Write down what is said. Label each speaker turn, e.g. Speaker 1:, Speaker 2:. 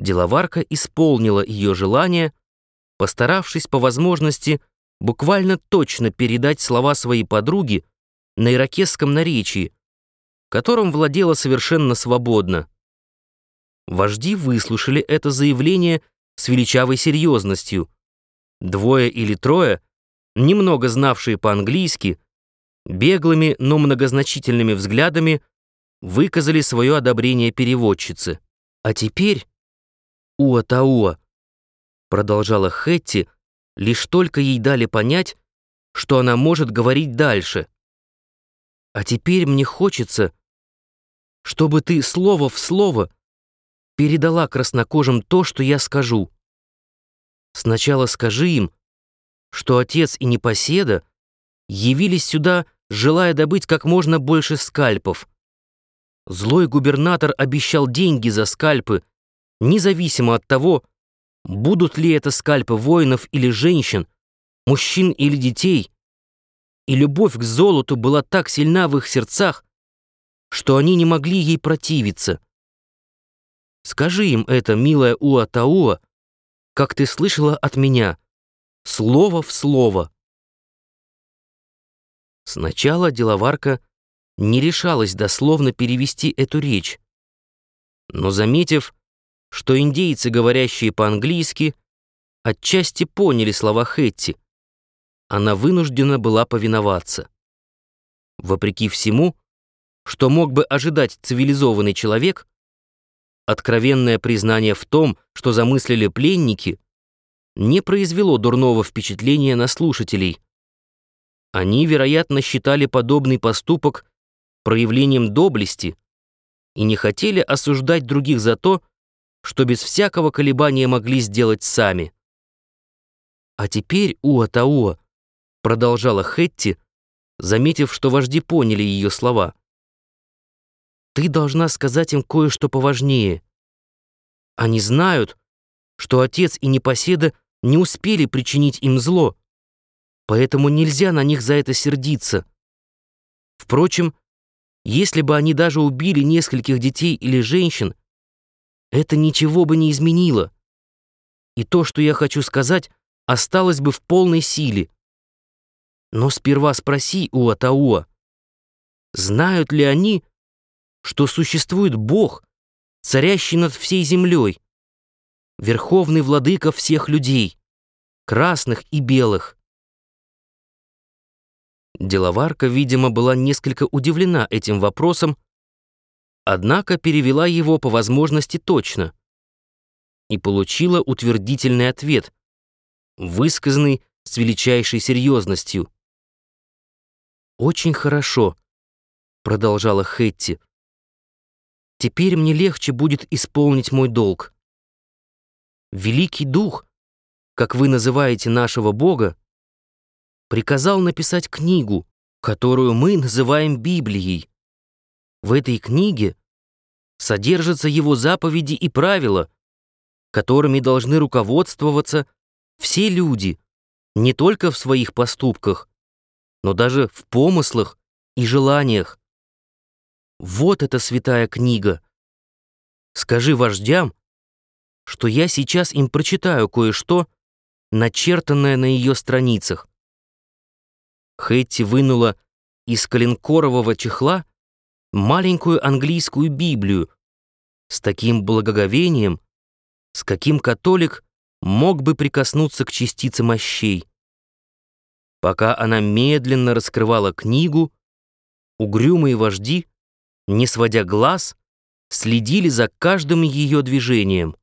Speaker 1: Деловарка исполнила ее желание, постаравшись по возможности буквально точно передать слова своей подруги на иракесском наречии, которым владела совершенно свободно. Вожди выслушали это заявление с величавой серьезностью. Двое или трое, немного знавшие по-английски, беглыми, но многозначительными взглядами выказали свое одобрение переводчице. «А теперь, Уа-Тауа», продолжала Хэтти, лишь только ей дали понять, что она может говорить дальше. «А теперь мне хочется, чтобы ты слово в слово передала краснокожим то, что я скажу. Сначала скажи им, что отец и непоседа явились сюда, желая добыть как можно больше скальпов. Злой губернатор обещал деньги за скальпы, независимо от того, будут ли это скальпы воинов или женщин, мужчин или детей. И любовь к золоту была так сильна в их сердцах, что они не могли ей противиться. Скажи им это, милая Уа-Тауа, как ты слышала от меня, слово в слово. Сначала деловарка не решалась дословно перевести эту речь, но заметив, что индейцы, говорящие по-английски, отчасти поняли слова Хэтти, она вынуждена была повиноваться. Вопреки всему, что мог бы ожидать цивилизованный человек, откровенное признание в том, что замыслили пленники, не произвело дурного впечатления на слушателей. Они, вероятно, считали подобный поступок проявлением доблести и не хотели осуждать других за то, что без всякого колебания могли сделать сами. «А теперь, Уа-Тауа», — продолжала Хетти, заметив, что вожди поняли ее слова, — ты должна сказать им кое-что поважнее. Они знают, что отец и непоседа не успели причинить им зло, поэтому нельзя на них за это сердиться. Впрочем, если бы они даже убили нескольких детей или женщин, это ничего бы не изменило. И то, что я хочу сказать, осталось бы в полной силе. Но сперва спроси у Атауа, знают ли они, что существует Бог, царящий над всей землей, верховный владыка всех людей, красных и белых. Деловарка, видимо, была несколько удивлена этим вопросом, однако перевела его по возможности точно и получила утвердительный ответ, высказанный с величайшей серьезностью. «Очень хорошо», — продолжала Хэтти, — Теперь мне легче будет исполнить мой долг. Великий Дух, как вы называете нашего Бога, приказал написать книгу, которую мы называем Библией. В этой книге содержатся его заповеди и правила, которыми должны руководствоваться все люди, не только в своих поступках, но даже в помыслах и желаниях. Вот эта святая книга. Скажи вождям, что я сейчас им прочитаю кое-что, начертанное на ее страницах. Хэтти вынула из коленкорового чехла маленькую английскую Библию с таким благоговением, с каким католик мог бы прикоснуться к частице мощей. Пока она медленно раскрывала книгу, угрюмые вожди — не сводя глаз, следили за каждым ее движением.